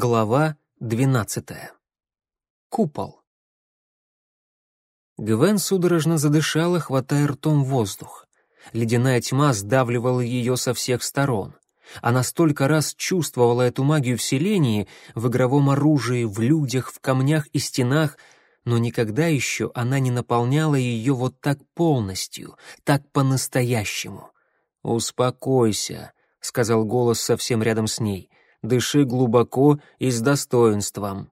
Глава двенадцатая. Купол. Гвен судорожно задышала, хватая ртом воздух. Ледяная тьма сдавливала ее со всех сторон. Она столько раз чувствовала эту магию вселении в игровом оружии, в людях, в камнях и стенах, но никогда еще она не наполняла ее вот так полностью, так по-настоящему. «Успокойся», — сказал голос совсем рядом с ней. «Дыши глубоко и с достоинством».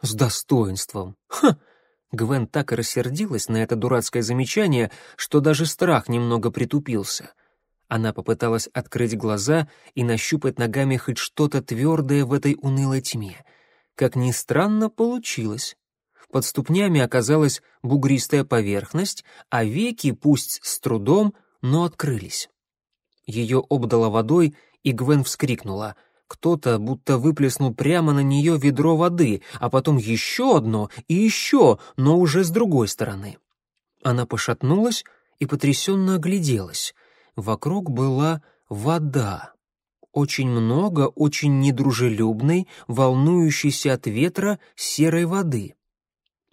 «С достоинством? Ха!» Гвен так и рассердилась на это дурацкое замечание, что даже страх немного притупился. Она попыталась открыть глаза и нащупать ногами хоть что-то твердое в этой унылой тьме. Как ни странно, получилось. Под ступнями оказалась бугристая поверхность, а веки, пусть с трудом, но открылись. Ее обдало водой, и Гвен вскрикнула. Кто-то будто выплеснул прямо на нее ведро воды, а потом еще одно и еще, но уже с другой стороны. Она пошатнулась и потрясенно огляделась. Вокруг была вода. Очень много очень недружелюбной, волнующейся от ветра серой воды.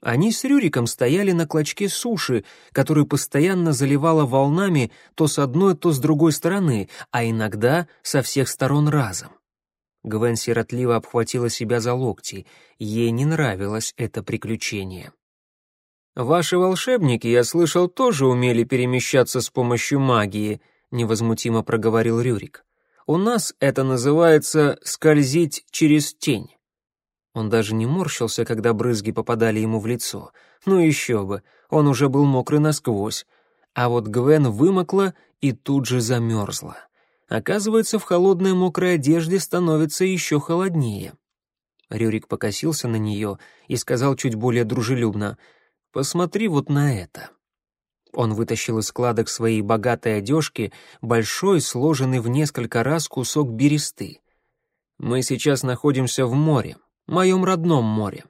Они с Рюриком стояли на клочке суши, который постоянно заливало волнами то с одной, то с другой стороны, а иногда со всех сторон разом. Гвен сиротливо обхватила себя за локти. Ей не нравилось это приключение. «Ваши волшебники, я слышал, тоже умели перемещаться с помощью магии», — невозмутимо проговорил Рюрик. «У нас это называется «скользить через тень». Он даже не морщился, когда брызги попадали ему в лицо. Ну еще бы, он уже был мокрый насквозь. А вот Гвен вымокла и тут же замерзла. Оказывается, в холодной мокрой одежде становится еще холоднее. Рюрик покосился на нее и сказал чуть более дружелюбно, «Посмотри вот на это». Он вытащил из складок своей богатой одежки большой, сложенный в несколько раз кусок бересты. «Мы сейчас находимся в море моем родном море.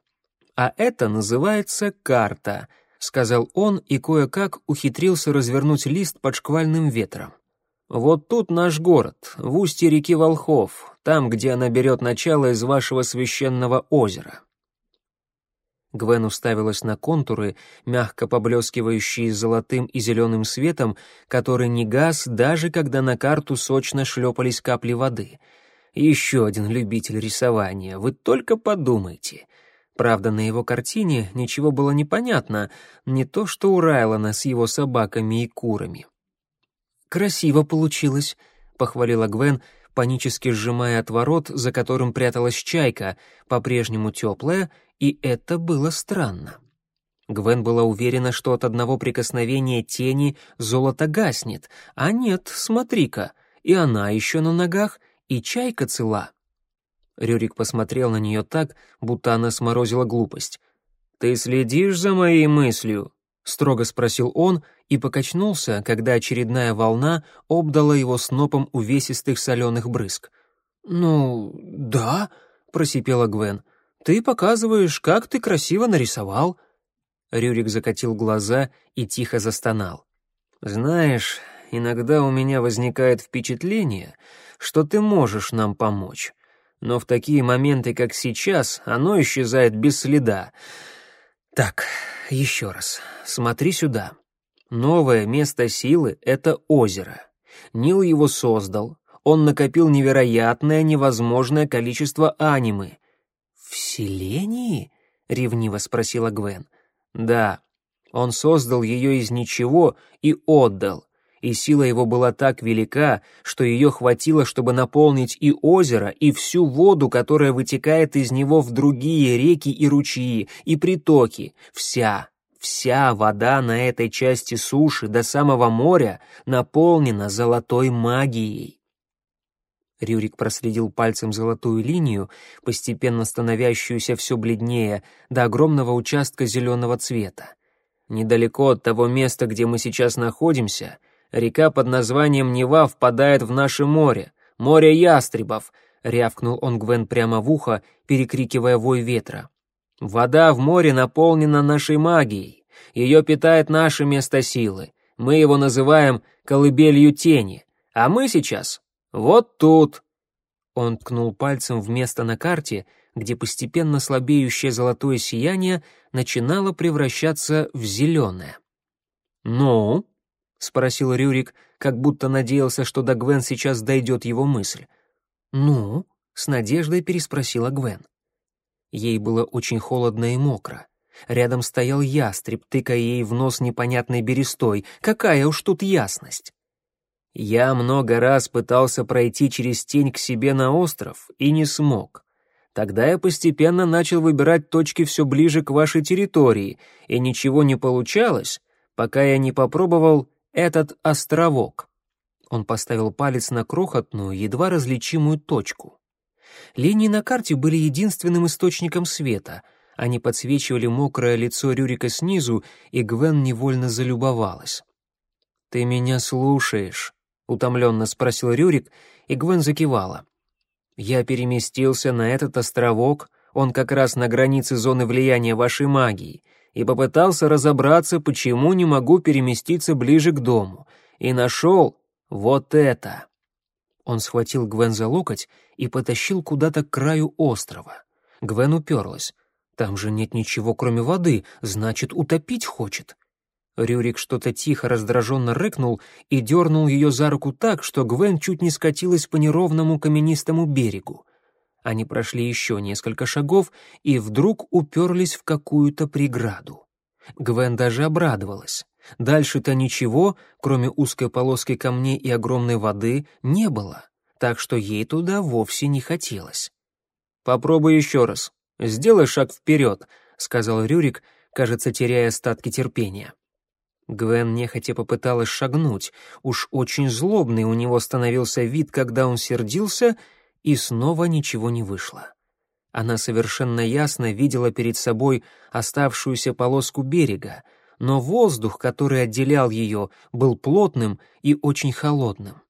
А это называется карта», — сказал он и кое-как ухитрился развернуть лист под шквальным ветром. «Вот тут наш город, в устье реки Волхов, там, где она берет начало из вашего священного озера». Гвен уставилась на контуры, мягко поблескивающие золотым и зеленым светом, который не гас, даже когда на карту сочно шлепались капли воды — еще один любитель рисования, вы только подумайте. Правда, на его картине ничего было не понятно, не то что у Райлона с его собаками и курами. «Красиво получилось», — похвалила Гвен, панически сжимая отворот, за которым пряталась чайка, по-прежнему теплая, и это было странно. Гвен была уверена, что от одного прикосновения тени золото гаснет, а нет, смотри-ка, и она еще на ногах, и чайка цела». Рюрик посмотрел на нее так, будто она сморозила глупость. «Ты следишь за моей мыслью?» — строго спросил он и покачнулся, когда очередная волна обдала его снопом увесистых соленых брызг. «Ну, да», — просипела Гвен. «Ты показываешь, как ты красиво нарисовал». Рюрик закатил глаза и тихо застонал. «Знаешь, иногда у меня возникает впечатление, что ты можешь нам помочь. Но в такие моменты, как сейчас, оно исчезает без следа. Так, еще раз, смотри сюда. Новое место силы — это озеро. Нил его создал. Он накопил невероятное, невозможное количество анимы. «В селении?» — ревниво спросила Гвен. «Да, он создал ее из ничего и отдал и сила его была так велика, что ее хватило, чтобы наполнить и озеро, и всю воду, которая вытекает из него в другие реки и ручьи, и притоки. Вся, вся вода на этой части суши до самого моря наполнена золотой магией. Рюрик проследил пальцем золотую линию, постепенно становящуюся все бледнее, до огромного участка зеленого цвета. Недалеко от того места, где мы сейчас находимся, Река под названием Нева впадает в наше море, море ястребов», — рявкнул он Гвен прямо в ухо, перекрикивая вой ветра. «Вода в море наполнена нашей магией. Ее питает наше место силы. Мы его называем колыбелью тени. А мы сейчас вот тут». Он ткнул пальцем в место на карте, где постепенно слабеющее золотое сияние начинало превращаться в зеленое. «Ну?» — спросил Рюрик, как будто надеялся, что до Гвен сейчас дойдет его мысль. «Ну?» — с надеждой переспросила Гвен. Ей было очень холодно и мокро. Рядом стоял ястреб, тыкая ей в нос непонятной берестой. Какая уж тут ясность! Я много раз пытался пройти через тень к себе на остров и не смог. Тогда я постепенно начал выбирать точки все ближе к вашей территории, и ничего не получалось, пока я не попробовал этот островок. Он поставил палец на крохотную, едва различимую точку. Линии на карте были единственным источником света. Они подсвечивали мокрое лицо Рюрика снизу, и Гвен невольно залюбовалась. «Ты меня слушаешь?» утомленно спросил Рюрик, и Гвен закивала. Я переместился на этот островок, он как раз на границе зоны влияния вашей магии, и попытался разобраться, почему не могу переместиться ближе к дому, и нашел вот это. Он схватил Гвен за локоть и потащил куда-то к краю острова. Гвен уперлась. Там же нет ничего, кроме воды, значит, утопить хочет. Рюрик что-то тихо раздраженно рыкнул и дернул ее за руку так, что Гвен чуть не скатилась по неровному каменистому берегу. Они прошли еще несколько шагов и вдруг уперлись в какую-то преграду. Гвен даже обрадовалась. Дальше-то ничего, кроме узкой полоски камней и огромной воды, не было, так что ей туда вовсе не хотелось. «Попробуй еще раз. Сделай шаг вперед», — сказал Рюрик, кажется, теряя остатки терпения. Гвен нехотя попыталась шагнуть. Уж очень злобный у него становился вид, когда он сердился, и снова ничего не вышло. Она совершенно ясно видела перед собой оставшуюся полоску берега, но воздух, который отделял ее, был плотным и очень холодным.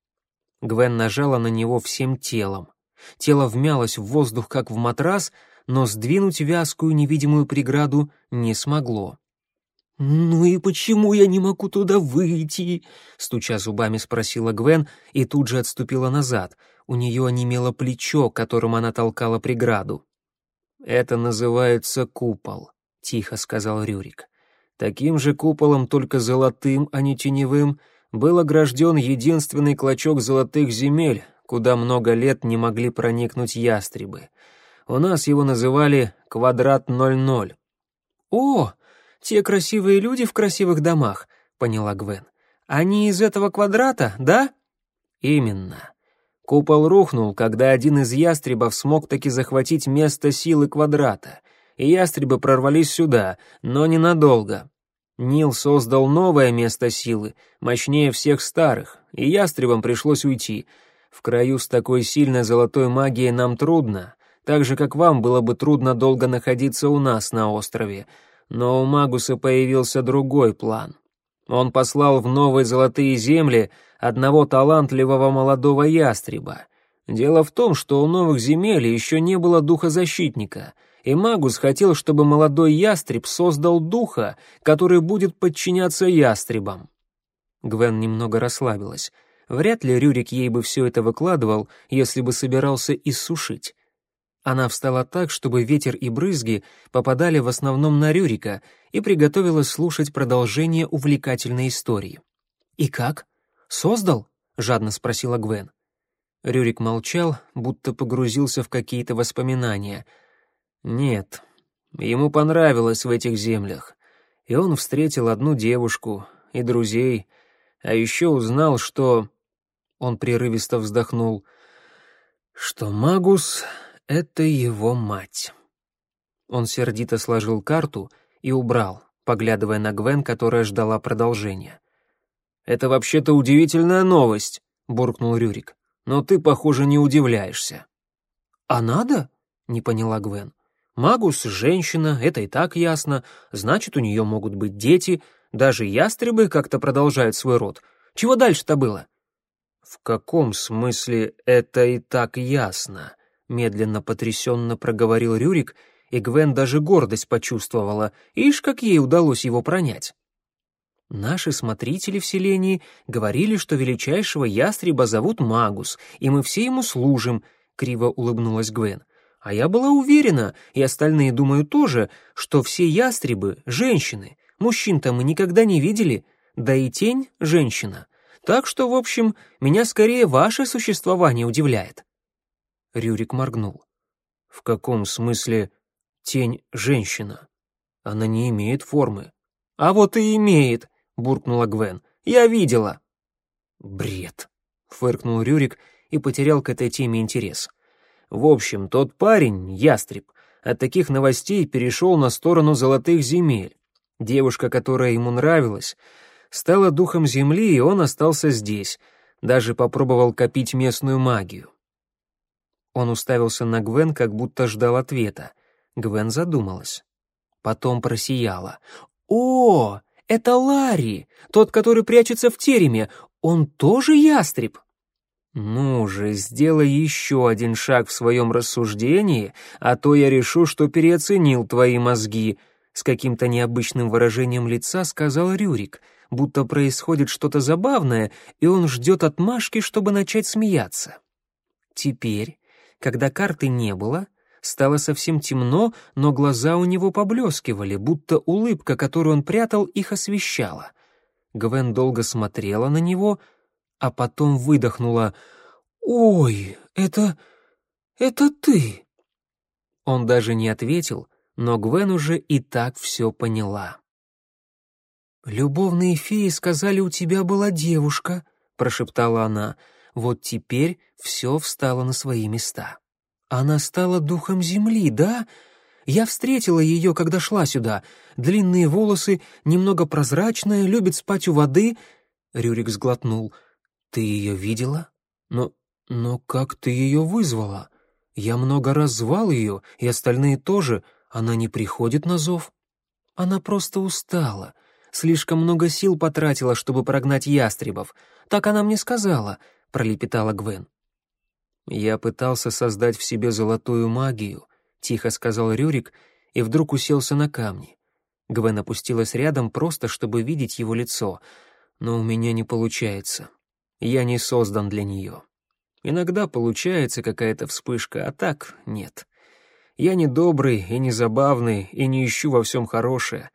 Гвен нажала на него всем телом. Тело вмялось в воздух, как в матрас, но сдвинуть вязкую невидимую преграду не смогло. «Ну и почему я не могу туда выйти?» — стуча зубами спросила Гвен и тут же отступила назад. У нее онемело плечо, которым она толкала преграду. «Это называется купол», — тихо сказал Рюрик. «Таким же куполом, только золотым, а не теневым, был огражден единственный клочок золотых земель, куда много лет не могли проникнуть ястребы. У нас его называли «квадрат 00». «О!» те красивые люди в красивых домах», — поняла Гвен. «Они из этого квадрата, да?» «Именно. Купол рухнул, когда один из ястребов смог таки захватить место силы квадрата, и ястребы прорвались сюда, но ненадолго. Нил создал новое место силы, мощнее всех старых, и ястребам пришлось уйти. В краю с такой сильной золотой магией нам трудно, так же, как вам было бы трудно долго находиться у нас на острове, но у Магуса появился другой план. Он послал в новые золотые земли одного талантливого молодого ястреба. Дело в том, что у новых земель еще не было духозащитника, и Магус хотел, чтобы молодой ястреб создал духа, который будет подчиняться ястребам. Гвен немного расслабилась. Вряд ли Рюрик ей бы все это выкладывал, если бы собирался иссушить. Она встала так, чтобы ветер и брызги попадали в основном на Рюрика и приготовилась слушать продолжение увлекательной истории. «И как? Создал?» — жадно спросила Гвен. Рюрик молчал, будто погрузился в какие-то воспоминания. «Нет, ему понравилось в этих землях, и он встретил одну девушку и друзей, а еще узнал, что...» Он прерывисто вздохнул. «Что Магус это его мать. Он сердито сложил карту и убрал, поглядывая на Гвен, которая ждала продолжения. «Это вообще-то удивительная новость», — буркнул Рюрик. «Но ты, похоже, не удивляешься». «А надо?» — не поняла Гвен. «Магус — женщина, это и так ясно. Значит, у нее могут быть дети. Даже ястребы как-то продолжают свой род. Чего дальше-то было?» «В каком смысле это и так ясно?» Медленно потрясенно проговорил Рюрик, и Гвен даже гордость почувствовала, ишь, как ей удалось его пронять. Наши смотрители в селении говорили, что величайшего ястреба зовут Магус, и мы все ему служим, криво улыбнулась Гвен. А я была уверена, и остальные думаю тоже, что все ястребы — женщины. Мужчин-то мы никогда не видели, да и тень — женщина. Так что, в общем, меня скорее ваше существование удивляет». Рюрик моргнул. «В каком смысле тень — женщина? Она не имеет формы». «А вот и имеет», — буркнула Гвен. «Я видела». «Бред», — фыркнул Рюрик и потерял к этой теме интерес. В общем, тот парень, ястреб, от таких новостей перешел на сторону золотых земель. Девушка, которая ему нравилась, стала духом земли, и он остался здесь, даже попробовал копить местную магию. Он уставился на Гвен, как будто ждал ответа. Гвен задумалась. Потом просияла. «О, это Ларри, тот, который прячется в тереме. Он тоже ястреб?» «Ну же, сделай еще один шаг в своем рассуждении, а то я решу, что переоценил твои мозги», с каким-то необычным выражением лица сказал Рюрик, будто происходит что-то забавное, и он ждет отмашки, чтобы начать смеяться. Теперь, когда карты не было, стало совсем темно, но глаза у него поблескивали, будто улыбка, которую он прятал, их освещала. Гвен долго смотрела на него — а потом выдохнула «Ой, это... это ты!» Он даже не ответил, но Гвен уже и так все поняла. «Любовные феи сказали, у тебя была девушка», — прошептала она. «Вот теперь все встало на свои места. Она стала духом земли, да? Я встретила ее, когда шла сюда. Длинные волосы, немного прозрачная, любит спать у воды». Рюрик сглотнул — «Ты ее видела? Но... но как ты ее вызвала? Я много раз звал ее, и остальные тоже. Она не приходит на зов. Она просто устала. Слишком много сил потратила, чтобы прогнать ястребов. Так она мне сказала», — пролепетала Гвен. «Я пытался создать в себе золотую магию», — тихо сказал Рюрик, и вдруг уселся на камни. Гвен опустилась рядом просто, чтобы видеть его лицо. «Но у меня не получается. Я не создан для нее. Иногда получается какая-то вспышка, а так нет. Я не добрый и не забавный, и не ищу во всем хорошее.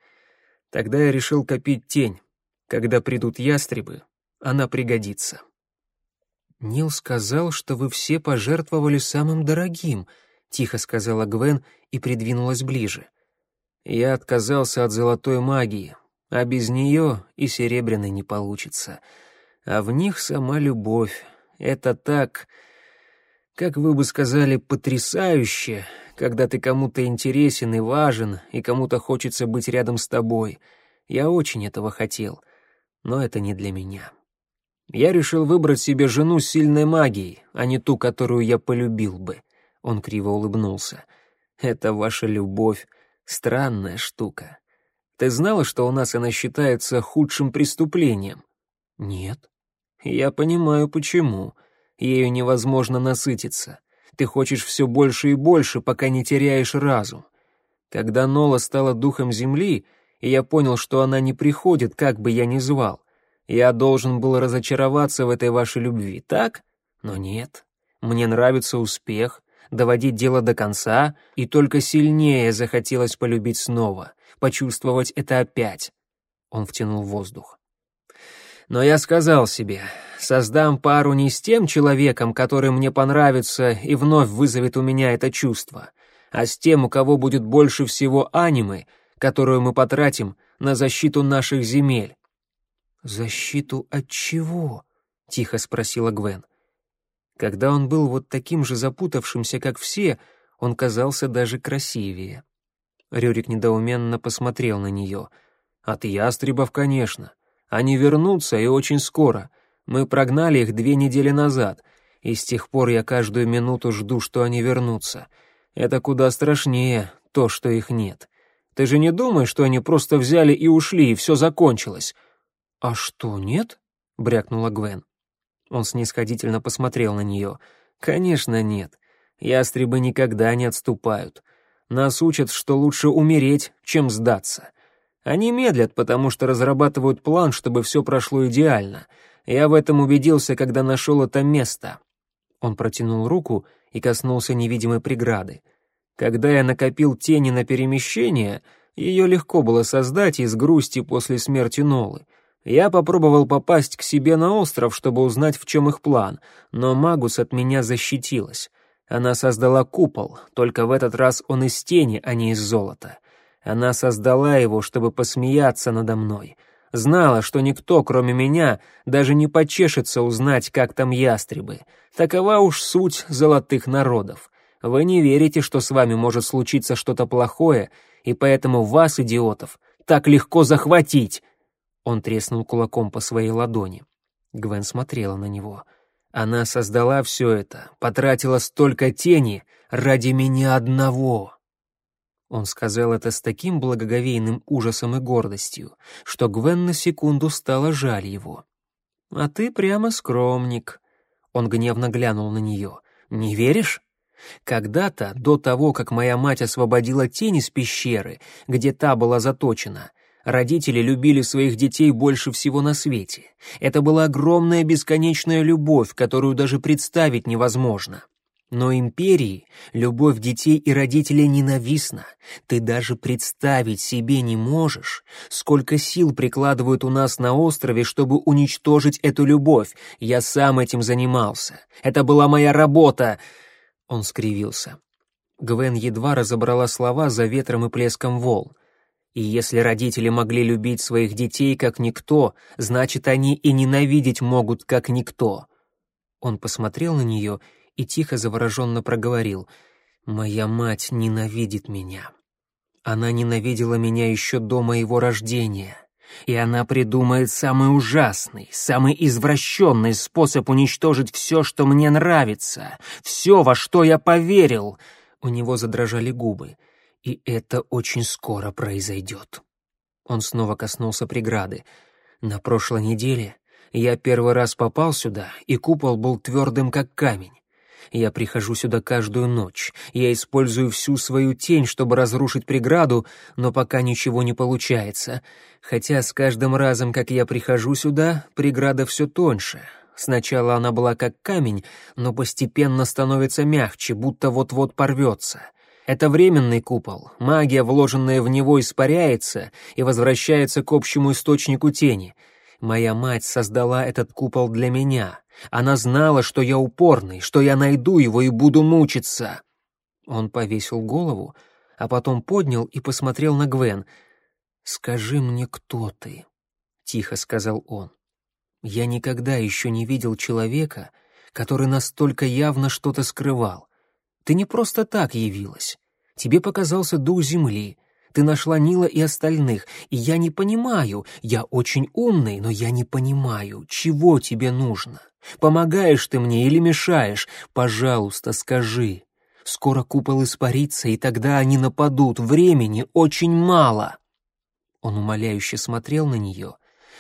Тогда я решил копить тень. Когда придут ястребы, она пригодится. «Нил сказал, что вы все пожертвовали самым дорогим», — тихо сказала Гвен и придвинулась ближе. «Я отказался от золотой магии, а без нее и серебряной не получится а в них сама любовь. Это так, как вы бы сказали, потрясающе, когда ты кому-то интересен и важен, и кому-то хочется быть рядом с тобой. Я очень этого хотел, но это не для меня. Я решил выбрать себе жену сильной магией, а не ту, которую я полюбил бы. Он криво улыбнулся. Это ваша любовь, странная штука. Ты знала, что у нас она считается худшим преступлением? Нет. Я понимаю, почему. Ею невозможно насытиться. Ты хочешь все больше и больше, пока не теряешь разум. Когда Нола стала духом земли, и я понял, что она не приходит, как бы я ни звал, я должен был разочароваться в этой вашей любви, так? Но нет. Мне нравится успех, доводить дело до конца, и только сильнее захотелось полюбить снова, почувствовать это опять. Он втянул воздух. Но я сказал себе, создам пару не с тем человеком, который мне понравится и вновь вызовет у меня это чувство, а с тем, у кого будет больше всего анимы, которую мы потратим на защиту наших земель. «Защиту от чего?» — тихо спросила Гвен. Когда он был вот таким же запутавшимся, как все, он казался даже красивее. Рюрик недоуменно посмотрел на нее. «От ястребов, конечно. Они вернутся и очень скоро. Мы прогнали их две недели назад, и с тех пор я каждую минуту жду, что они вернутся. Это куда страшнее, то, что их нет. Ты же не думаешь, что они просто взяли и ушли, и все закончилось?» «А что, нет?» — брякнула Гвен. Он снисходительно посмотрел на нее. «Конечно нет. Ястребы никогда не отступают. Нас учат, что лучше умереть, чем сдаться. Они медлят, потому что разрабатывают план, чтобы все прошло идеально. Я в этом убедился, когда нашел это место». Он протянул руку и коснулся невидимой преграды. Когда я накопил тени на перемещение, ее легко было создать из грусти после смерти Нолы. Я попробовал попасть к себе на остров, чтобы узнать, в чем их план, но Магус от меня защитилась. Она создала купол, только в этот раз он из тени, а не из золота. Она создала его, чтобы посмеяться надо мной. Знала, что никто, кроме меня, даже не почешется узнать, как там ястребы. Такова уж суть золотых народов. Вы не верите, что с вами может случиться что-то плохое, и поэтому вас, идиотов, так легко захватить. Он треснул кулаком по своей ладони. Гвен смотрела на него. Она создала все это, потратила столько тени ради меня одного. Он сказал это с таким благоговейным ужасом и гордостью, что Гвен на секунду стало жаль его. «А ты прямо скромник». Он гневно глянул на нее. «Не веришь?» Когда-то, до того, как моя мать освободила тень из пещеры, где та была заточена, Родители любили своих детей больше всего на свете. Это была огромная бесконечная любовь, которую даже представить невозможно. Но империи любовь детей и родителей ненавистна. Ты даже представить себе не можешь, сколько сил прикладывают у нас на острове, чтобы уничтожить эту любовь. Я сам этим занимался. Это была моя работа. Он скривился. Гвен едва разобрала слова за ветром и плеском волн. И если родители могли любить своих детей как никто, значит, они и ненавидеть могут как никто. Он посмотрел на нее и тихо завороженно проговорил. «Моя мать ненавидит меня. Она ненавидела меня еще до моего рождения, и она придумает самый ужасный, самый извращенный способ уничтожить все, что мне нравится, все, во что я поверил». У него задрожали губы — и это очень скоро произойдет. Он снова коснулся преграды. На прошлой неделе я первый раз попал сюда, и купол был твердым, как камень. Я прихожу сюда каждую ночь. Я использую всю свою тень, чтобы разрушить преграду, но пока ничего не получается. Хотя с каждым разом, как я прихожу сюда, преграда все тоньше. Сначала она была как камень, но постепенно становится мягче, будто вот-вот порвется. Это временный купол, магия, вложенная в него, испаряется и возвращается к общему источнику тени. Моя мать создала этот купол для меня. Она знала, что я упорный, что я найду его и буду мучиться. Он повесил голову, а потом поднял и посмотрел на Гвен. «Скажи мне, кто ты?» — тихо сказал он. «Я никогда еще не видел человека, который настолько явно что-то скрывал. Ты не просто так явилась. Тебе показался дух земли. Ты нашла Нила и остальных, и я не понимаю. Я очень умный, но я не понимаю, чего тебе нужно. Помогаешь ты мне или мешаешь? Пожалуйста, скажи. Скоро купол испарится, и тогда они нападут. Времени очень мало. Он умоляюще смотрел на нее,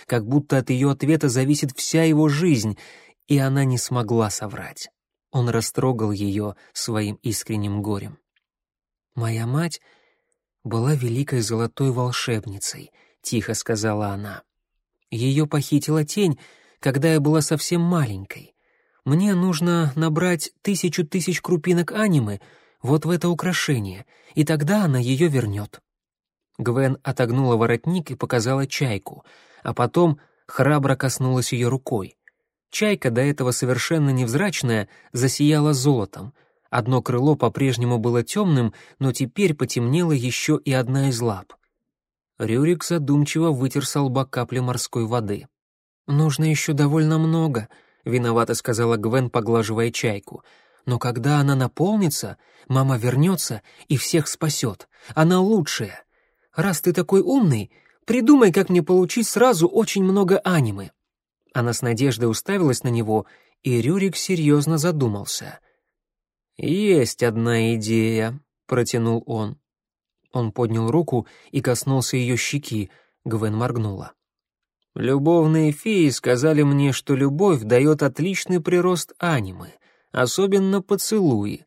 как будто от ее ответа зависит вся его жизнь, и она не смогла соврать. Он растрогал ее своим искренним горем. «Моя мать была великой золотой волшебницей», — тихо сказала она. «Ее похитила тень, когда я была совсем маленькой. Мне нужно набрать тысячу тысяч крупинок анимы вот в это украшение, и тогда она ее вернет». Гвен отогнула воротник и показала чайку, а потом храбро коснулась ее рукой. Чайка, до этого совершенно невзрачная, засияла золотом. Одно крыло по-прежнему было темным, но теперь потемнела еще и одна из лап. Рюрик задумчиво вытер со лба капли морской воды. «Нужно еще довольно много», — виновато сказала Гвен, поглаживая чайку. «Но когда она наполнится, мама вернется и всех спасет. Она лучшая. Раз ты такой умный, придумай, как мне получить сразу очень много анимы». Она с надеждой уставилась на него, и Рюрик серьезно задумался. «Есть одна идея», — протянул он. Он поднял руку и коснулся ее щеки, Гвен моргнула. «Любовные феи сказали мне, что любовь дает отличный прирост анимы, особенно поцелуи».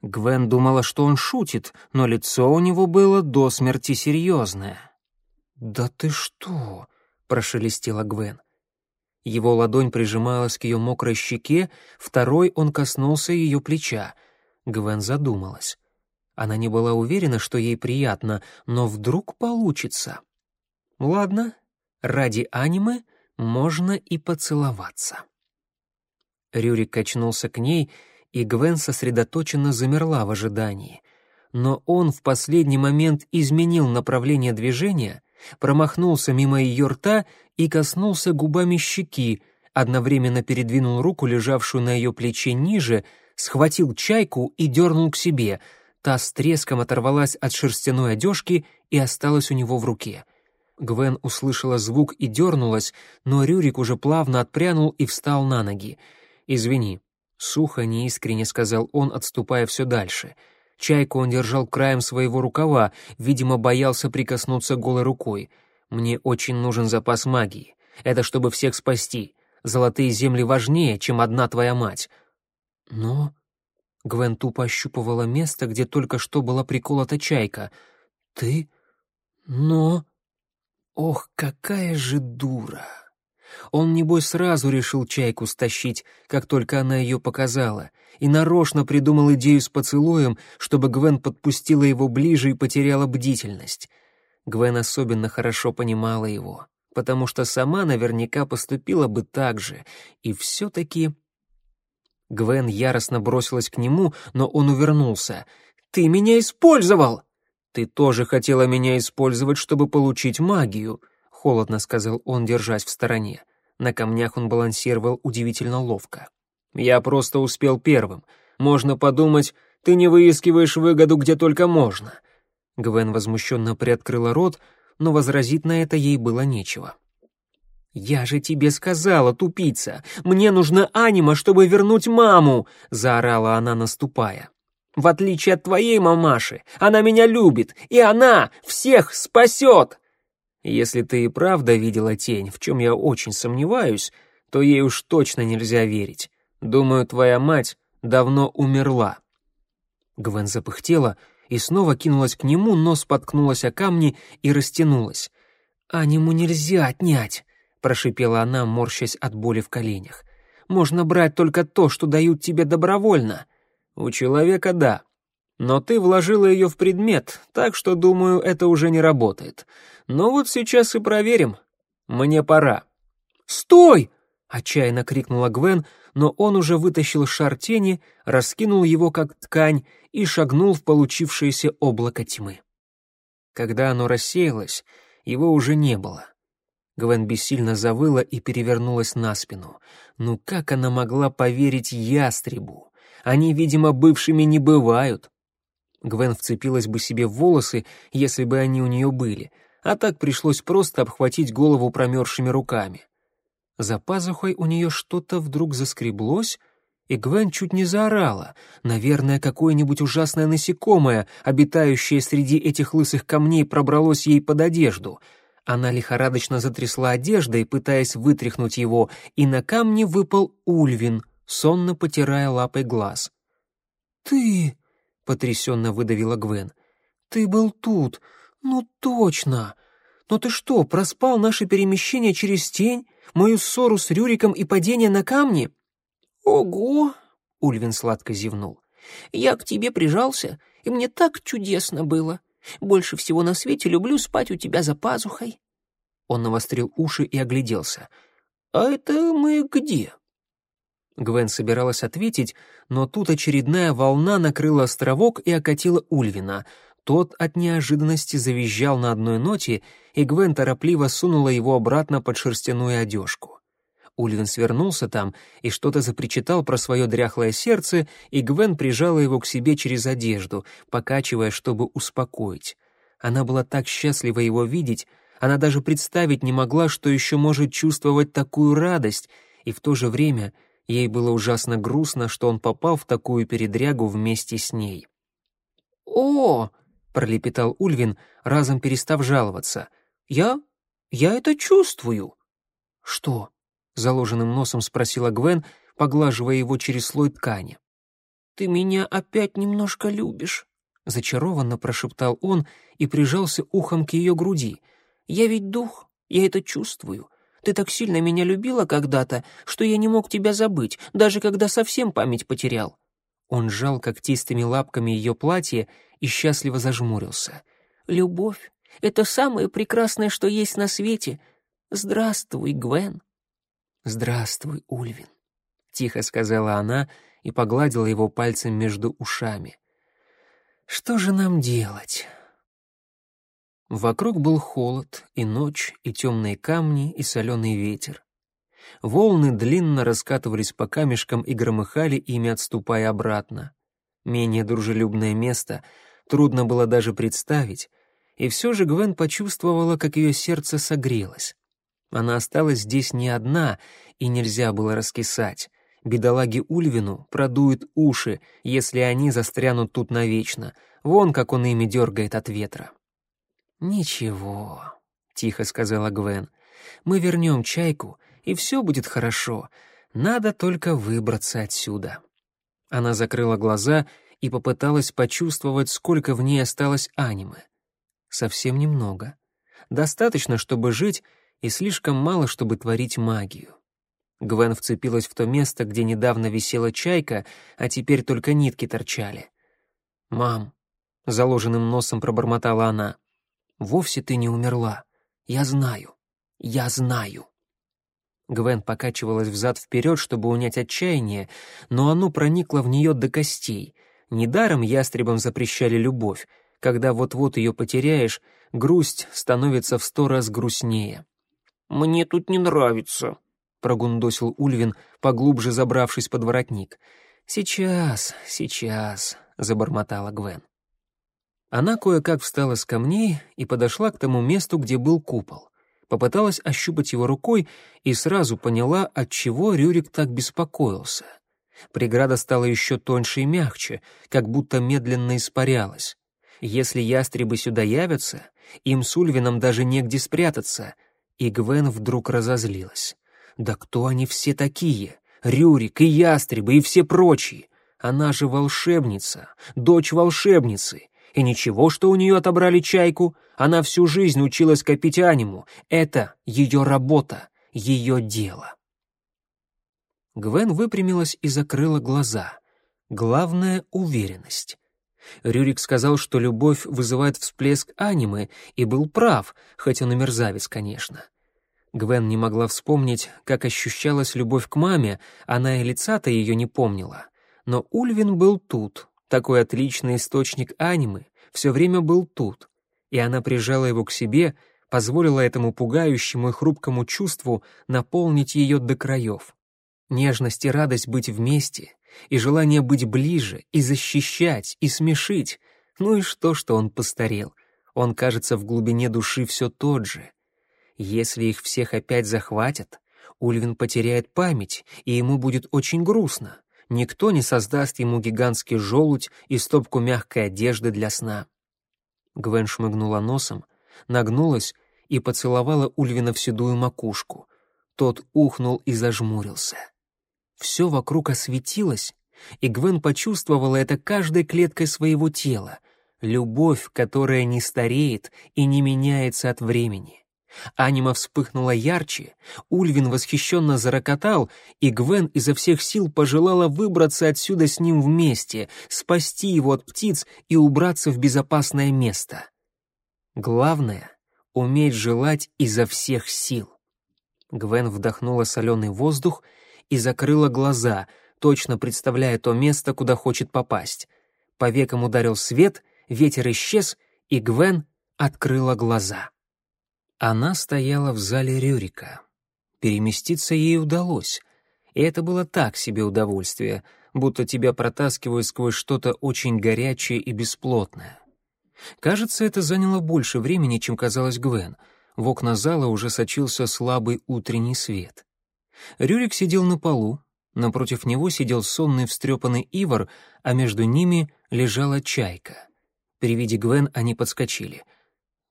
Гвен думала, что он шутит, но лицо у него было до смерти серьезное. «Да ты что?» — прошелестела Гвен. Его ладонь прижималась к ее мокрой щеке, второй он коснулся ее плеча. Гвен задумалась. Она не была уверена, что ей приятно, но вдруг получится. Ладно, ради аниме можно и поцеловаться. Рюрик качнулся к ней, и Гвен сосредоточенно замерла в ожидании. Но он в последний момент изменил направление движения, промахнулся мимо ее рта и коснулся губами щеки, одновременно передвинул руку, лежавшую на ее плече ниже, схватил чайку и дернул к себе. Та с треском оторвалась от шерстяной одежки и осталась у него в руке. Гвен услышала звук и дернулась, но Рюрик уже плавно отпрянул и встал на ноги. «Извини», — сухо, неискренне сказал он, отступая все дальше. Чайку он держал краем своего рукава, видимо, боялся прикоснуться голой рукой. «Мне очень нужен запас магии. Это чтобы всех спасти. Золотые земли важнее, чем одна твоя мать». «Но...» Гвен тупо ощупывала место, где только что была приколота чайка. «Ты... но...» Ох, какая же дура! Он, небось, сразу решил чайку стащить, как только она ее показала, и нарочно придумал идею с поцелуем, чтобы Гвен подпустила его ближе и потеряла бдительность. Гвен особенно хорошо понимала его, потому что сама наверняка поступила бы так же, и все-таки... Гвен яростно бросилась к нему, но он увернулся. «Ты меня использовал!» «Ты тоже хотела меня использовать, чтобы получить магию», — холодно сказал он, держась в стороне. На камнях он балансировал удивительно ловко. «Я просто успел первым. Можно подумать, ты не выискиваешь выгоду где только можно». Гвен возмущенно приоткрыла рот, но возразить на это ей было нечего. «Я же тебе сказала, тупица! Мне нужна анима, чтобы вернуть маму!» — заорала она, наступая. В отличие от твоей мамаши, она меня любит, и она всех спасет!» Если ты и правда видела тень, в чем я очень сомневаюсь, то ей уж точно нельзя верить. Думаю, твоя мать давно умерла». Гвен запыхтела и снова кинулась к нему, но споткнулась о камни и растянулась. «Аниму нельзя отнять», — прошипела она, морщась от боли в коленях. «Можно брать только то, что дают тебе добровольно». У человека да. Но ты вложила ее в предмет, так что, думаю, это уже не работает. Но вот сейчас и проверим. Мне пора. «Стой!» — отчаянно крикнула Гвен, но он уже вытащил шар тени, раскинул его как ткань и шагнул в получившееся облако тьмы. Когда оно рассеялось, его уже не было. Гвен бессильно завыла и перевернулась на спину. Ну как она могла поверить ястребу? Они, видимо, бывшими не бывают. Гвен вцепилась бы себе в волосы, если бы они у нее были, а так пришлось просто обхватить голову промерзшими руками. За пазухой у нее что-то вдруг заскреблось, и Гвен чуть не заорала. Наверное, какое-нибудь ужасное насекомое, обитающее среди этих лысых камней, пробралось ей под одежду. Она лихорадочно затрясла одеждой, пытаясь вытряхнуть его, и на камне выпал Ульвин — сонно потирая лапой глаз. «Ты!» — потрясенно выдавила Гвен. «Ты был тут! Ну точно! Но ты что, проспал наше перемещение через тень, мою ссору с Рюриком и падение на камни?» «Ого!» — Ульвин сладко зевнул. «Я к тебе прижался, и мне так чудесно было. Больше всего на свете люблю спать у тебя за пазухой». Он навострил уши и огляделся. «А это мы где?» Гвен собиралась ответить, но тут очередная волна накрыла островок и окатила Ульвина. Тот от неожиданности завизжал на одной ноте, и Гвен торопливо сунула его обратно под шерстяную одежку. Ульвин свернулся там и что-то запричитал про свое дряхлое сердце, и Гвен прижала его к себе через одежду, покачивая, чтобы успокоить. Она была так счастлива его видеть, она даже представить не могла, что еще может чувствовать такую радость, и в то же время — Ей было ужасно грустно, что он попал в такую передрягу вместе с ней. «О!» — пролепетал Ульвин, разом перестав жаловаться. «Я... я это чувствую». «Что?» — заложенным носом спросила Гвен, поглаживая его через слой ткани. «Ты меня опять немножко любишь», — зачарованно прошептал он и прижался ухом к ее груди. «Я ведь дух, я это чувствую. Ты так сильно меня любила когда-то, что я не мог тебя забыть, даже когда совсем память потерял». Он сжал когтистыми лапками ее платье и счастливо зажмурился. «Любовь — это самое прекрасное, что есть на свете. Здравствуй, Гвен». «Здравствуй, Ульвин», — тихо сказала она и погладила его пальцем между ушами. «Что же нам делать?» Вокруг был холод, и ночь, и темные камни, и соленый ветер. Волны длинно раскатывались по камешкам и громыхали ими, отступая обратно. Менее дружелюбное место трудно было даже представить, и все же Гвен почувствовала, как ее сердце согрелось. Она осталась здесь не одна, и нельзя было раскисать. Бедолаги Ульвину продуют уши, если они застрянут тут навечно. Вон как он ими дергает от ветра. «Ничего», — тихо сказала Гвен. «Мы вернем чайку и все будет хорошо. Надо только выбраться отсюда». Она закрыла глаза и попыталась почувствовать, сколько в ней осталось анимы. Совсем немного. Достаточно, чтобы жить, и слишком мало, чтобы творить магию. Гвен вцепилась в то место, где недавно висела чайка, а теперь только нитки торчали. «Мам», — заложенным носом пробормотала она, — «вовсе ты не умерла. Я знаю. Я знаю». Гвен покачивалась взад-вперед, чтобы унять отчаяние, но оно проникло в нее до костей. Недаром ястребам запрещали любовь. Когда вот-вот ее потеряешь, грусть становится в сто раз грустнее. «Мне тут не нравится», — прогундосил Ульвин, поглубже забравшись под воротник. «Сейчас, сейчас», — забормотала Гвен. Она кое-как встала с камней и подошла к тому месту, где был купол попыталась ощупать его рукой и сразу поняла, от чего Рюрик так беспокоился. Преграда стала еще тоньше и мягче, как будто медленно испарялась. Если ястребы сюда явятся, им с Ульвином даже негде спрятаться. И Гвен вдруг разозлилась. Да кто они все такие? Рюрик и ястребы и все прочие. Она же волшебница, дочь волшебницы, и ничего, что у нее отобрали чайку. Она всю жизнь училась копить аниму. Это ее работа, ее дело. Гвен выпрямилась и закрыла глаза. Главное — уверенность. Рюрик сказал, что любовь вызывает всплеск анимы, и был прав, хоть он и мерзавец, конечно. Гвен не могла вспомнить, как ощущалась любовь к маме, она и лица-то ее не помнила. Но Ульвин был тут, такой отличный источник анимы, все время был тут, и она прижала его к себе, позволила этому пугающему и хрупкому чувству наполнить ее до краев. Нежность и радость быть вместе, и желание быть ближе, и защищать, и смешить. Ну и что, что он постарел? Он, кажется, в глубине души все тот же. Если их всех опять захватят, Ульвин потеряет память, и ему будет очень грустно никто не создаст ему гигантский желудь и стопку мягкой одежды для сна. Гвен шмыгнула носом, нагнулась и поцеловала Ульвина в седую макушку. Тот ухнул и зажмурился. Все вокруг осветилось, и Гвен почувствовала это каждой клеткой своего тела. Любовь, которая не стареет и не меняется от времени. Анима вспыхнула ярче, Ульвин восхищенно зарокотал, и Гвен изо всех сил пожелала выбраться отсюда с ним вместе, спасти его от птиц и убраться в безопасное место. Главное — уметь желать изо всех сил. Гвен вдохнула соленый воздух и закрыла глаза, точно представляя то место, куда хочет попасть. По векам ударил свет, ветер исчез, и Гвен открыла глаза. Она стояла в зале Рюрика. Переместиться ей удалось, и это было так себе удовольствие, будто тебя протаскивают сквозь что-то очень горячее и бесплотное. Кажется, это заняло больше времени, чем казалось Гвен. В окна зала уже сочился слабый утренний свет. Рюрик сидел на полу, напротив него сидел сонный встрепанный Ивар, а между ними лежала чайка. При виде Гвен они подскочили.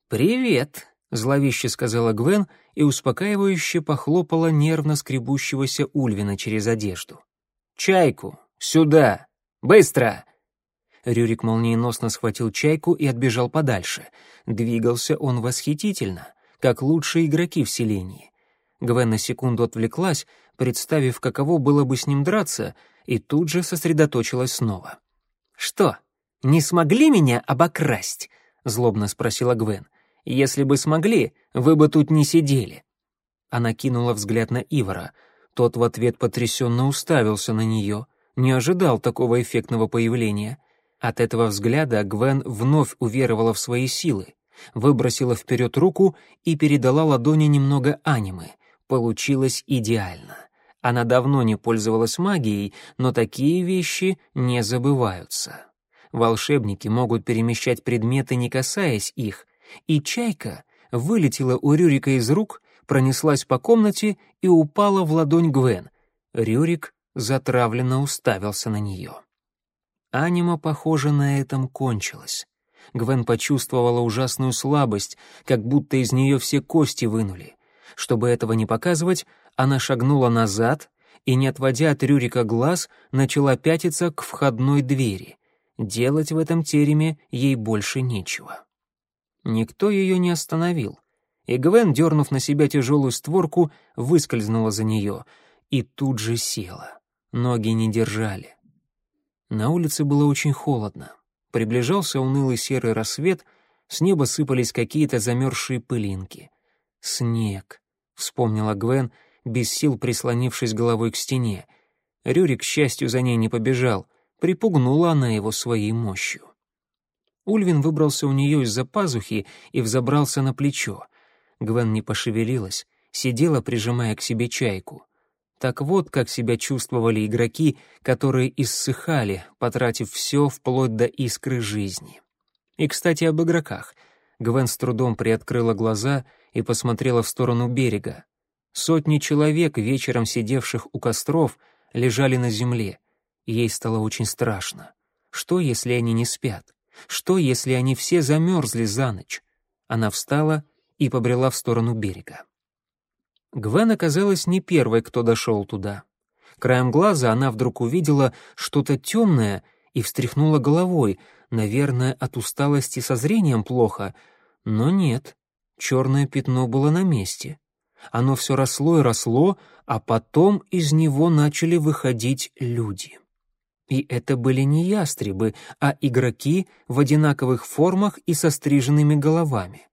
«Привет!» Зловеще сказала Гвен и успокаивающе похлопала нервно скребущегося Ульвина через одежду. «Чайку! Сюда! Быстро!» Рюрик молниеносно схватил чайку и отбежал подальше. Двигался он восхитительно, как лучшие игроки в селении. Гвен на секунду отвлеклась, представив, каково было бы с ним драться, и тут же сосредоточилась снова. «Что, не смогли меня обокрасть?» — злобно спросила Гвен. «Если бы смогли, вы бы тут не сидели». Она кинула взгляд на Ивара. Тот в ответ потрясенно уставился на нее, не ожидал такого эффектного появления. От этого взгляда Гвен вновь уверовала в свои силы, выбросила вперед руку и передала ладони немного анимы. Получилось идеально. Она давно не пользовалась магией, но такие вещи не забываются. Волшебники могут перемещать предметы, не касаясь их, и чайка вылетела у Рюрика из рук, пронеслась по комнате и упала в ладонь Гвен. Рюрик затравленно уставился на нее. Анима, похоже, на этом кончилась. Гвен почувствовала ужасную слабость, как будто из нее все кости вынули. Чтобы этого не показывать, она шагнула назад и, не отводя от Рюрика глаз, начала пятиться к входной двери. Делать в этом тереме ей больше нечего. Никто ее не остановил, и Гвен, дернув на себя тяжелую створку, выскользнула за нее и тут же села. Ноги не держали. На улице было очень холодно. Приближался унылый серый рассвет, с неба сыпались какие-то замерзшие пылинки. «Снег», — вспомнила Гвен, без сил прислонившись головой к стене. Рюрик, к счастью, за ней не побежал, Припугнула она его своей мощью. Ульвин выбрался у нее из-за пазухи и взобрался на плечо. Гвен не пошевелилась, сидела, прижимая к себе чайку. Так вот, как себя чувствовали игроки, которые иссыхали, потратив все вплоть до искры жизни. И, кстати, об игроках. Гвен с трудом приоткрыла глаза и посмотрела в сторону берега. Сотни человек, вечером сидевших у костров, лежали на земле. Ей стало очень страшно. Что, если они не спят? Что, если они все замерзли за ночь? Она встала и побрела в сторону берега. Гвен оказалась не первой, кто дошел туда. Краем глаза она вдруг увидела что-то темное и встряхнула головой, наверное, от усталости со зрением плохо, но нет, черное пятно было на месте. Оно все росло и росло, а потом из него начали выходить люди. И это были не ястребы, а игроки в одинаковых формах и со стриженными головами.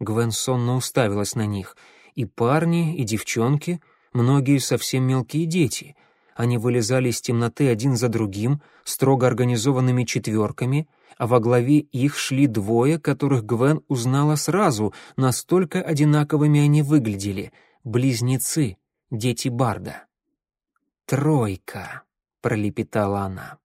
Гвен сонно уставилась на них. И парни, и девчонки, многие совсем мелкие дети. Они вылезали из темноты один за другим, строго организованными четверками, а во главе их шли двое, которых Гвен узнала сразу, настолько одинаковыми они выглядели — близнецы, дети Барда. Тройка пролепетала она.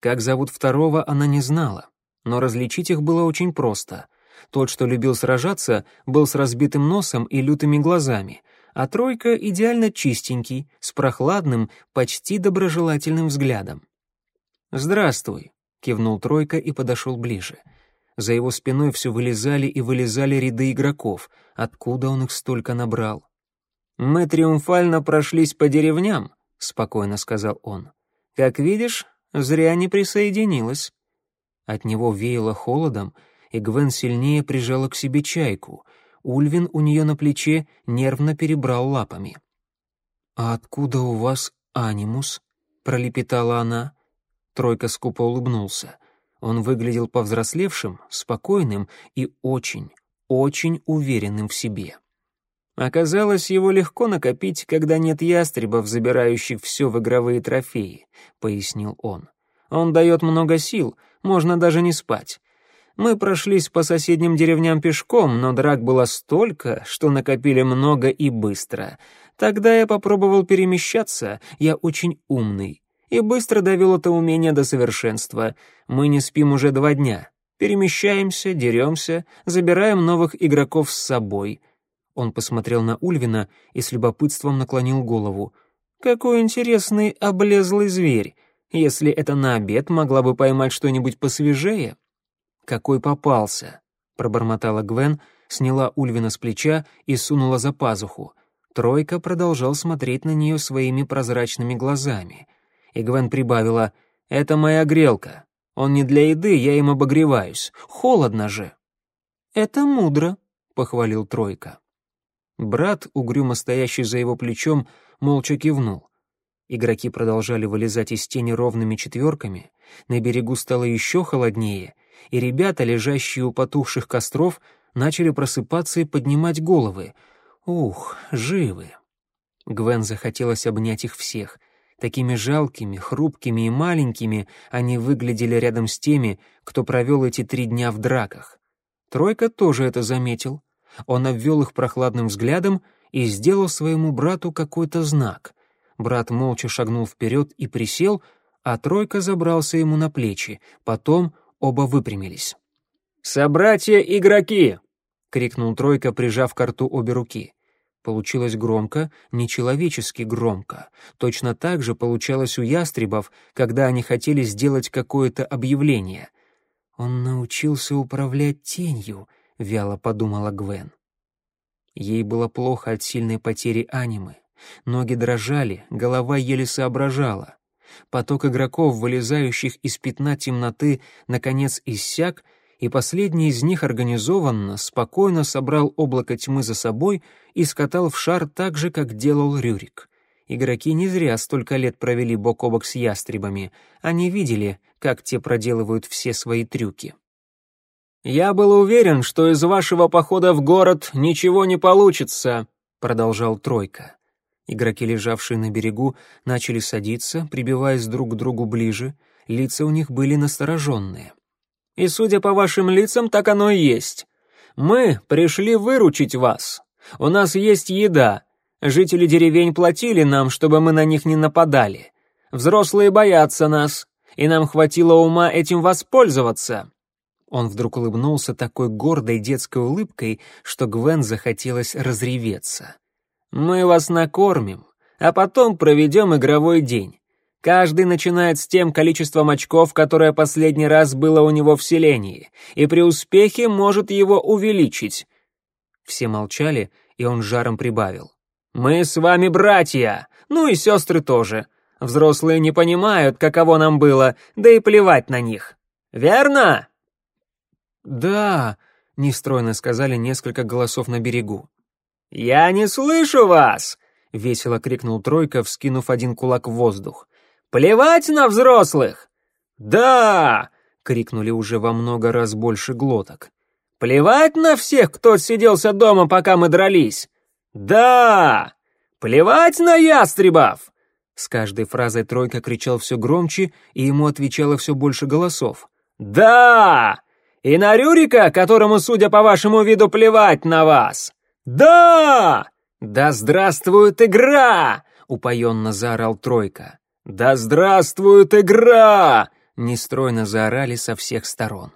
Как зовут второго, она не знала, но различить их было очень просто. Тот, что любил сражаться, был с разбитым носом и лютыми глазами, а тройка идеально чистенький, с прохладным, почти доброжелательным взглядом. «Здравствуй», — кивнул тройка и подошел ближе. За его спиной все вылезали и вылезали ряды игроков. Откуда он их столько набрал? «Мы триумфально прошлись по деревням», — спокойно сказал он. «Как видишь, зря не присоединилась». От него веяло холодом, и Гвен сильнее прижала к себе чайку. Ульвин у нее на плече нервно перебрал лапами. «А откуда у вас анимус?» — пролепетала она. Тройка скупо улыбнулся. Он выглядел повзрослевшим, спокойным и очень, очень уверенным в себе. Оказалось, его легко накопить, когда нет ястребов, забирающих все в игровые трофеи, пояснил он. Он дает много сил, можно даже не спать. Мы прошлись по соседним деревням пешком, но драк было столько, что накопили много и быстро. Тогда я попробовал перемещаться, я очень умный, и быстро довел это умение до совершенства. Мы не спим уже два дня. Перемещаемся, деремся, забираем новых игроков с собой — он посмотрел на Ульвина и с любопытством наклонил голову. «Какой интересный облезлый зверь! Если это на обед, могла бы поймать что-нибудь посвежее». «Какой попался!» — пробормотала Гвен, сняла Ульвина с плеча и сунула за пазуху. Тройка продолжал смотреть на нее своими прозрачными глазами. И Гвен прибавила «Это моя грелка. Он не для еды, я им обогреваюсь. Холодно же». «Это мудро», — похвалил Тройка. Брат, угрюмо стоящий за его плечом, молча кивнул. Игроки продолжали вылезать из тени ровными четверками, на берегу стало еще холоднее, и ребята, лежащие у потухших костров, начали просыпаться и поднимать головы. Ух, живы. Гвен захотелось обнять их всех. Такими жалкими, хрупкими и маленькими они выглядели рядом с теми, кто провел эти три дня в драках. Тройка тоже это заметил. Он обвел их прохладным взглядом и сделал своему брату какой-то знак. Брат молча шагнул вперед и присел, а Тройка забрался ему на плечи. Потом оба выпрямились. «Собратья-игроки!» — крикнул Тройка, прижав к рту обе руки. Получилось громко, нечеловечески громко. Точно так же получалось у ястребов, когда они хотели сделать какое-то объявление. «Он научился управлять тенью», — вяло подумала Гвен. Ей было плохо от сильной потери анимы. Ноги дрожали, голова еле соображала. Поток игроков, вылезающих из пятна темноты, наконец иссяк, и последний из них организованно, спокойно собрал облако тьмы за собой и скатал в шар так же, как делал Рюрик. Игроки не зря столько лет провели бок о бок с ястребами, они видели, как те проделывают все свои трюки. «Я был уверен, что из вашего похода в город ничего не получится», — продолжал Тройка. Игроки, лежавшие на берегу, начали садиться, прибиваясь друг к другу ближе, лица у них были настороженные. «И судя по вашим лицам, так оно и есть. Мы пришли выручить вас. У нас есть еда. Жители деревень платили нам, чтобы мы на них не нападали. Взрослые боятся нас, и нам хватило ума этим воспользоваться». Он вдруг улыбнулся такой гордой детской улыбкой, что Гвен захотелось разреветься. Мы вас накормим, а потом проведем игровой день. Каждый начинает с тем количеством очков, которое последний раз было у него в селении, и при успехе может его увеличить». Все молчали, и он жаром прибавил. «Мы с вами братья, ну и сестры тоже. Взрослые не понимают, каково нам было, да и плевать на них. Верно?» «Да», — нестройно сказали несколько голосов на берегу. «Я не слышу вас!» — весело крикнул Тройка, вскинув один кулак в воздух. «Плевать на взрослых!» «Да!» — крикнули уже во много раз больше глоток. «Плевать на всех, кто сиделся дома, пока мы дрались!» «Да! Плевать на ястребов!» С каждой фразой Тройка кричал все громче, и ему отвечало все больше голосов. «Да! И на Рюрика, которому, судя по вашему виду, плевать на вас!» «Да! Да здравствует игра!» — упоенно заорал Тройка. «Да здравствует игра!» — нестройно заорали со всех сторон.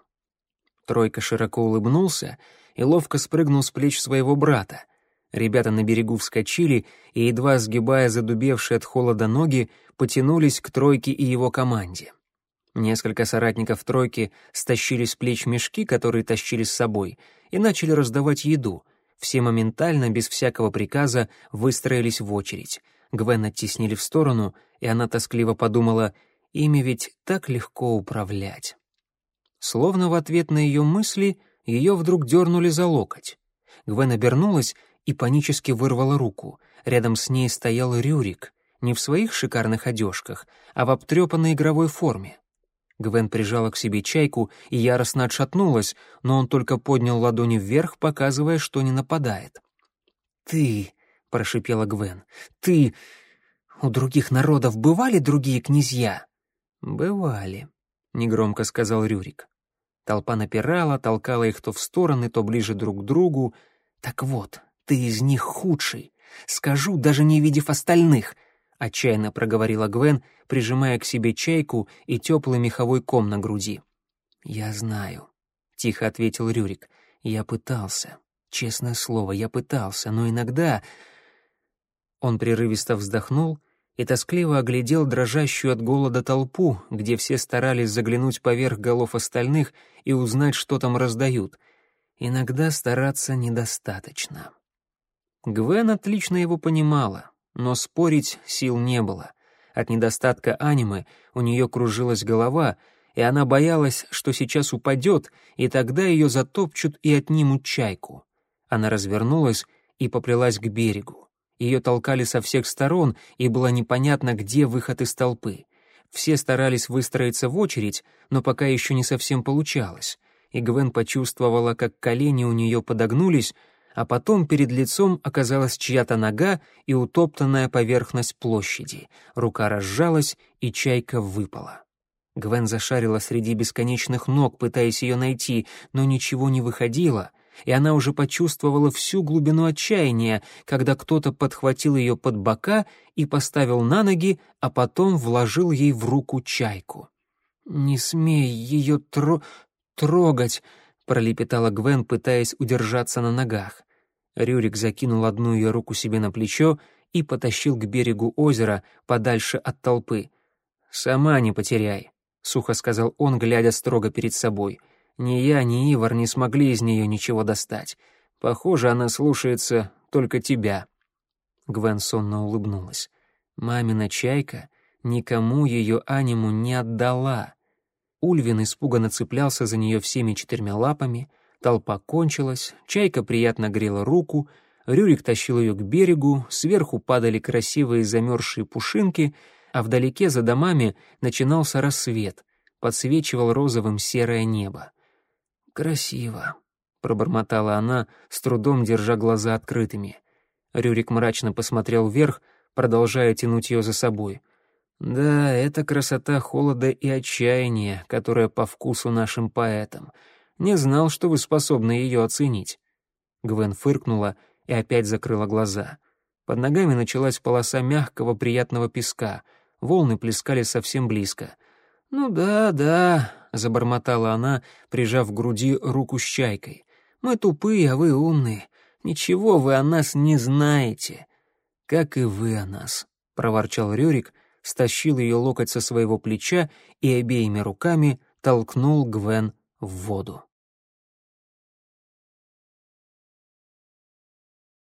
Тройка широко улыбнулся и ловко спрыгнул с плеч своего брата. Ребята на берегу вскочили и, едва сгибая задубевшие от холода ноги, потянулись к Тройке и его команде. Несколько соратников Тройки стащили с плеч мешки, которые тащили с собой, и начали раздавать еду — все моментально, без всякого приказа, выстроились в очередь. Гвен оттеснили в сторону, и она тоскливо подумала, ими ведь так легко управлять. Словно в ответ на ее мысли, ее вдруг дернули за локоть. Гвен обернулась и панически вырвала руку. Рядом с ней стоял Рюрик, не в своих шикарных одежках, а в обтрепанной игровой форме. Гвен прижала к себе чайку и яростно отшатнулась, но он только поднял ладони вверх, показывая, что не нападает. «Ты», — прошипела Гвен, — «ты... У других народов бывали другие князья?» «Бывали», — негромко сказал Рюрик. Толпа напирала, толкала их то в стороны, то ближе друг к другу. «Так вот, ты из них худший. Скажу, даже не видев остальных», — отчаянно проговорила Гвен, прижимая к себе чайку и теплый меховой ком на груди. «Я знаю», — тихо ответил Рюрик. «Я пытался. Честное слово, я пытался, но иногда...» Он прерывисто вздохнул и тоскливо оглядел дрожащую от голода толпу, где все старались заглянуть поверх голов остальных и узнать, что там раздают. Иногда стараться недостаточно. Гвен отлично его понимала, но спорить сил не было. От недостатка анимы у нее кружилась голова, и она боялась, что сейчас упадет, и тогда ее затопчут и отнимут чайку. Она развернулась и поплелась к берегу. Ее толкали со всех сторон, и было непонятно, где выход из толпы. Все старались выстроиться в очередь, но пока еще не совсем получалось. И Гвен почувствовала, как колени у нее подогнулись, а потом перед лицом оказалась чья-то нога и утоптанная поверхность площади. Рука разжалась, и чайка выпала. Гвен зашарила среди бесконечных ног, пытаясь ее найти, но ничего не выходило, и она уже почувствовала всю глубину отчаяния, когда кто-то подхватил ее под бока и поставил на ноги, а потом вложил ей в руку чайку. «Не смей ее тро... трогать», — пролепетала Гвен, пытаясь удержаться на ногах. Рюрик закинул одну ее руку себе на плечо и потащил к берегу озера подальше от толпы. «Сама не потеряй», — сухо сказал он, глядя строго перед собой. «Ни я, ни Ивар не смогли из нее ничего достать. Похоже, она слушается только тебя». Гвен сонно улыбнулась. Мамина чайка никому ее аниму не отдала. Ульвин испуганно цеплялся за нее всеми четырьмя лапами, Толпа кончилась, чайка приятно грела руку, Рюрик тащил ее к берегу, сверху падали красивые замерзшие пушинки, а вдалеке за домами начинался рассвет, подсвечивал розовым серое небо. «Красиво», — пробормотала она, с трудом держа глаза открытыми. Рюрик мрачно посмотрел вверх, продолжая тянуть ее за собой. «Да, это красота холода и отчаяния, которая по вкусу нашим поэтам. Не знал, что вы способны ее оценить». Гвен фыркнула и опять закрыла глаза. Под ногами началась полоса мягкого приятного песка, волны плескали совсем близко. «Ну да, да», — забормотала она, прижав к груди руку с чайкой. «Мы тупые, а вы умные. Ничего вы о нас не знаете». «Как и вы о нас», — проворчал Рюрик, стащил ее локоть со своего плеча и обеими руками толкнул Гвен в воду.